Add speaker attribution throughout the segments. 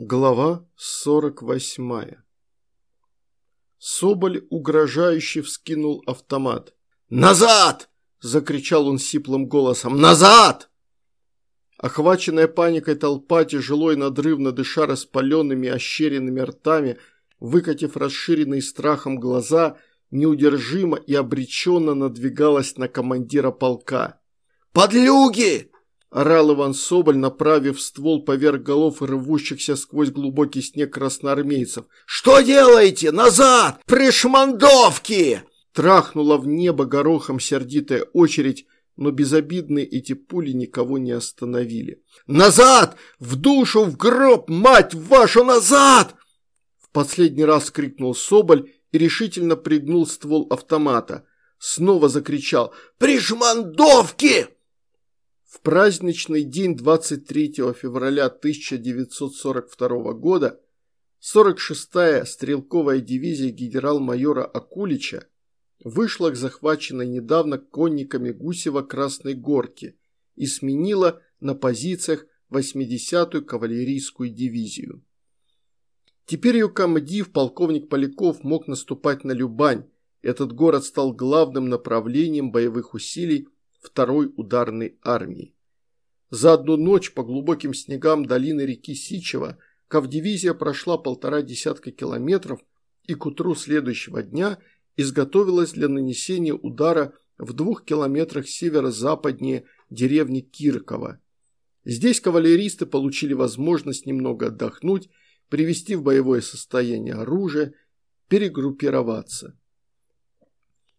Speaker 1: Глава 48 Соболь угрожающе вскинул автомат. «Назад!» – закричал он сиплым голосом. «Назад!» Охваченная паникой толпа, тяжело и надрывно дыша распаленными ощеренными ртами, выкатив расширенные страхом глаза, неудержимо и обреченно надвигалась на командира полка. «Подлюги!» – орал Иван Соболь, направив ствол поверх голов рвущихся сквозь глубокий снег красноармейцев. «Что делаете? Назад! Пришмандовки!» Трахнула в небо горохом сердитая очередь, но безобидные эти пули никого не остановили. «Назад! В душу, в гроб! Мать вашу, назад!» В последний раз крикнул Соболь и решительно пригнул ствол автомата. Снова закричал «Пришмандовки!» В праздничный день 23 февраля 1942 года 46-я стрелковая дивизия генерал-майора Акулича вышла к захваченной недавно конниками Гусева Красной Горке и сменила на позициях 80-ю кавалерийскую дивизию. Теперь ее комдив, полковник Поляков, мог наступать на Любань. Этот город стал главным направлением боевых усилий второй ударной армии. За одну ночь по глубоким снегам долины реки Сичева Кавдивизия прошла полтора десятка километров и к утру следующего дня изготовилась для нанесения удара в двух километрах северо-западнее деревни Киркова. Здесь кавалеристы получили возможность немного отдохнуть, привести в боевое состояние оружие, перегруппироваться.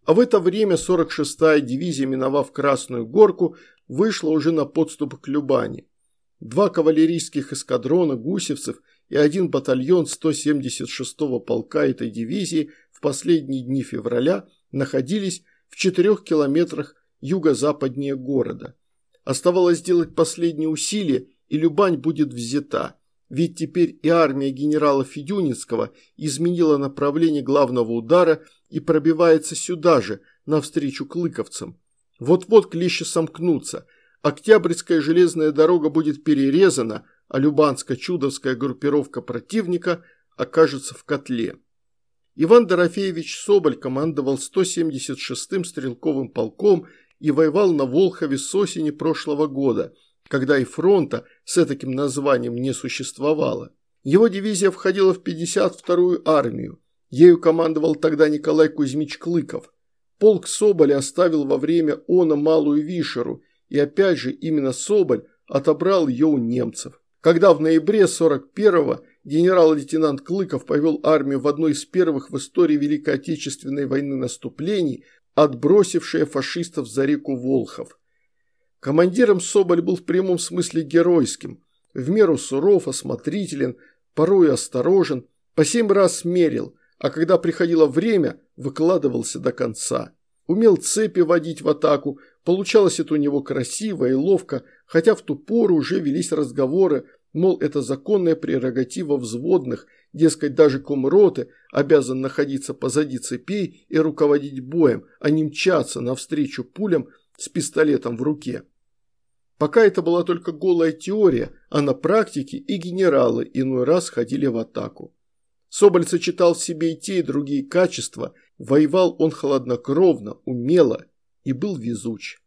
Speaker 1: А в это время 46-я дивизия, миновав Красную Горку, вышла уже на подступ к Любани. Два кавалерийских эскадрона гусевцев и один батальон 176-го полка этой дивизии в последние дни февраля находились в четырех километрах юго-западнее города. Оставалось сделать последние усилия, и Любань будет взята. Ведь теперь и армия генерала Федюнинского изменила направление главного удара и пробивается сюда же, навстречу клыковцам. Вот-вот клещи сомкнутся. Октябрьская железная дорога будет перерезана, а Любанско-Чудовская группировка противника окажется в котле. Иван Дорофеевич Соболь командовал 176-м стрелковым полком и воевал на Волхове с осени прошлого года – когда и фронта с таким названием не существовало. Его дивизия входила в 52-ю армию. Ею командовал тогда Николай Кузьмич Клыков. Полк Соболя оставил во время она Малую Вишеру, и опять же именно Соболь отобрал ее у немцев. Когда в ноябре 41-го генерал-лейтенант Клыков повел армию в одно из первых в истории Великой Отечественной войны наступлений, отбросившее фашистов за реку Волхов. Командиром Соболь был в прямом смысле геройским, в меру суров, осмотрителен, порой осторожен, по семь раз мерил, а когда приходило время, выкладывался до конца. Умел цепи водить в атаку, получалось это у него красиво и ловко, хотя в ту пору уже велись разговоры, мол, это законная прерогатива взводных, дескать, даже комроты обязан находиться позади цепей и руководить боем, а не мчаться навстречу пулям с пистолетом в руке. Пока это была только голая теория, а на практике и генералы иной раз ходили в атаку. Соболь сочетал в себе и те, и другие качества, воевал он хладнокровно, умело и был везуч.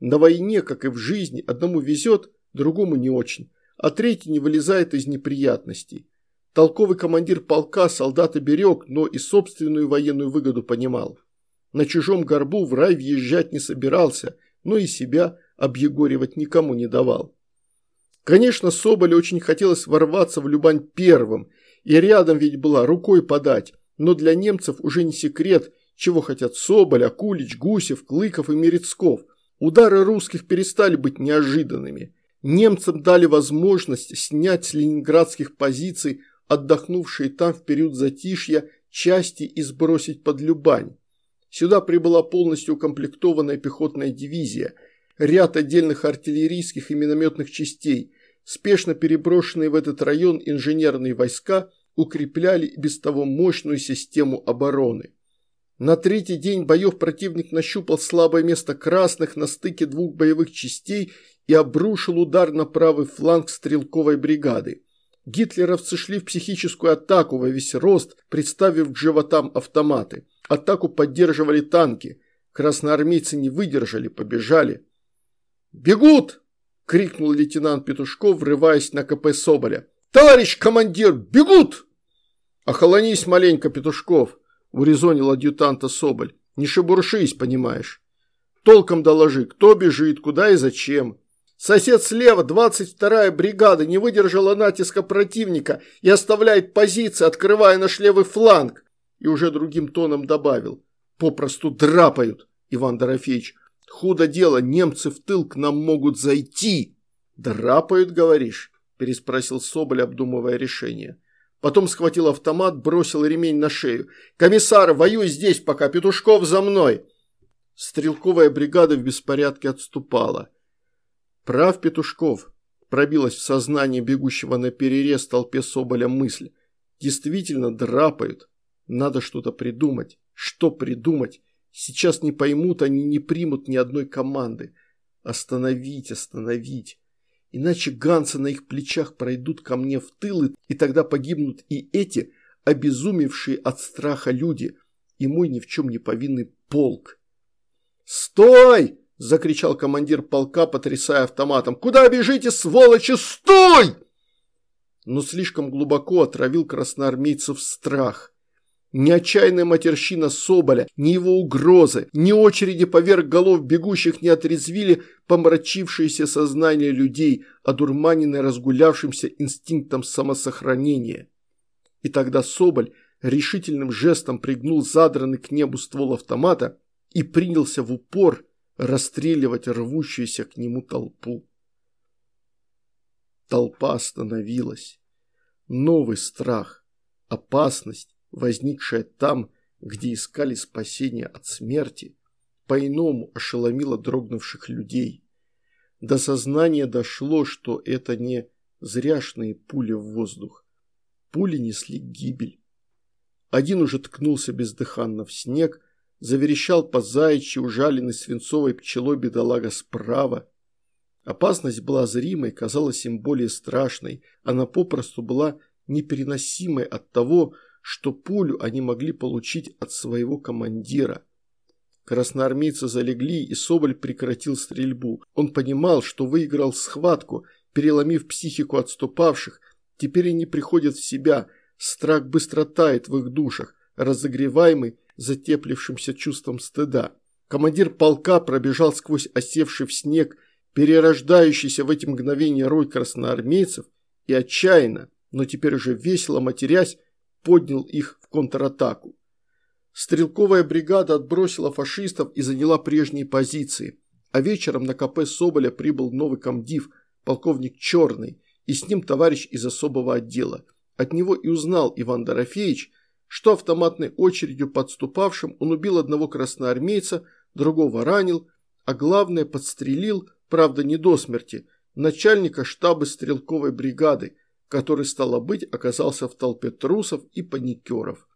Speaker 1: На войне, как и в жизни, одному везет, другому не очень, а третий не вылезает из неприятностей. Толковый командир полка солдата берег, но и собственную военную выгоду понимал. На чужом горбу в рай въезжать не собирался, но и себя объегоривать никому не давал. Конечно, Соболю очень хотелось ворваться в Любань первым, и рядом ведь была рукой подать, но для немцев уже не секрет, чего хотят Соболь, Акулич, Гусев, Клыков и Мерецков. Удары русских перестали быть неожиданными. Немцам дали возможность снять с ленинградских позиций отдохнувшие там в период затишья части и сбросить под Любань. Сюда прибыла полностью укомплектованная пехотная дивизия, ряд отдельных артиллерийских и минометных частей, спешно переброшенные в этот район инженерные войска укрепляли без того мощную систему обороны. На третий день боев противник нащупал слабое место красных на стыке двух боевых частей и обрушил удар на правый фланг стрелковой бригады. Гитлеровцы шли в психическую атаку во весь рост, представив к животам автоматы. Атаку поддерживали танки. Красноармейцы не выдержали, побежали. «Бегут!» – крикнул лейтенант Петушков, врываясь на КП Соболя. «Товарищ командир, бегут!» «Охолонись маленько, Петушков!» – урезонил адъютанта Соболь. «Не шебуршись, понимаешь. Толком доложи, кто бежит, куда и зачем». Сосед слева, 22-я бригада, не выдержала натиска противника и оставляет позиции, открывая наш левый фланг. И уже другим тоном добавил. Попросту драпают, Иван Дорофеевич. Худо дело, немцы в тыл к нам могут зайти. Драпают, говоришь? Переспросил Соболь, обдумывая решение. Потом схватил автомат, бросил ремень на шею. «Комиссар, воюй здесь пока, Петушков за мной!» Стрелковая бригада в беспорядке отступала. Прав Петушков. Пробилась в сознание бегущего на перерез толпе Соболя мысль. Действительно драпают. Надо что-то придумать. Что придумать? Сейчас не поймут, они не примут ни одной команды. Остановить, остановить. Иначе ганцы на их плечах пройдут ко мне в тыл, и тогда погибнут и эти, обезумевшие от страха люди, и мой ни в чем не повинный полк. «Стой!» – закричал командир полка, потрясая автоматом. «Куда бежите, сволочи? Стой!» Но слишком глубоко отравил красноармейцев страх. Ни отчаянная матерщина Соболя, ни его угрозы, ни очереди поверх голов бегущих не отрезвили помрачившееся сознание людей, одурманенное разгулявшимся инстинктом самосохранения. И тогда Соболь решительным жестом пригнул задранный к небу ствол автомата и принялся в упор расстреливать рвущуюся к нему толпу. Толпа остановилась. Новый страх, опасность, возникшая там, где искали спасения от смерти, по-иному ошеломила дрогнувших людей. До сознания дошло, что это не зряшные пули в воздух. Пули несли гибель. Один уже ткнулся бездыханно в снег, заверещал по заячьи, ужаленный свинцовой пчелой бедолага справа. Опасность была зримой, казалась им более страшной, она попросту была непереносимой от того, что пулю они могли получить от своего командира. Красноармейцы залегли, и Соболь прекратил стрельбу. Он понимал, что выиграл схватку, переломив психику отступавших. Теперь они приходят в себя, страх быстро тает в их душах, разогреваемый затеплившимся чувством стыда. Командир полка пробежал сквозь осевший в снег, перерождающийся в эти мгновения рой красноармейцев, и отчаянно, но теперь уже весело матерясь, поднял их в контратаку. Стрелковая бригада отбросила фашистов и заняла прежние позиции, а вечером на КП Соболя прибыл новый комдив, полковник Черный, и с ним товарищ из особого отдела. От него и узнал Иван Дорофеевич, что автоматной очередью подступавшим он убил одного красноармейца, другого ранил, а главное подстрелил, правда не до смерти, начальника штаба стрелковой бригады, который, стало быть, оказался в толпе трусов и паникеров.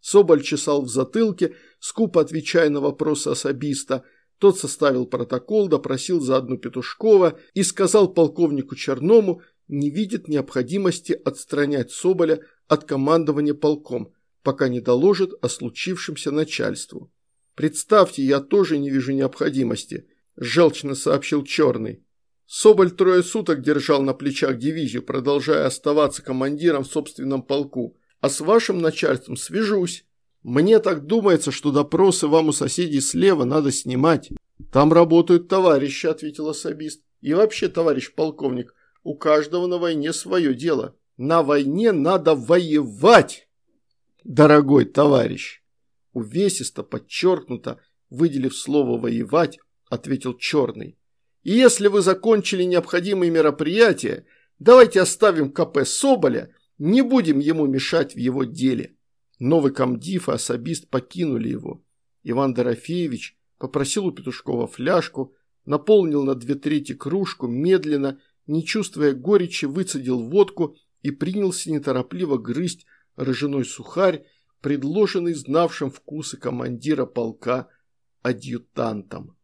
Speaker 1: Соболь чесал в затылке, скупо отвечая на вопросы особиста. Тот составил протокол, допросил заодно Петушкова и сказал полковнику Черному, не видит необходимости отстранять Соболя от командования полком, пока не доложит о случившемся начальству. «Представьте, я тоже не вижу необходимости», – желчно сообщил Черный. Соболь трое суток держал на плечах дивизию, продолжая оставаться командиром в собственном полку. А с вашим начальством свяжусь. Мне так думается, что допросы вам у соседей слева надо снимать. Там работают товарищи, ответил особист. И вообще, товарищ полковник, у каждого на войне свое дело. На войне надо воевать, дорогой товарищ. Увесисто, подчеркнуто, выделив слово «воевать», ответил Черный. И если вы закончили необходимые мероприятия, давайте оставим КП Соболя, не будем ему мешать в его деле. Новый комдив и особист покинули его. Иван Дорофеевич попросил у Петушкова фляжку, наполнил на две трети кружку, медленно, не чувствуя горечи, выцедил водку и принялся неторопливо грызть ржаной сухарь, предложенный знавшим вкусы командира полка адъютантом.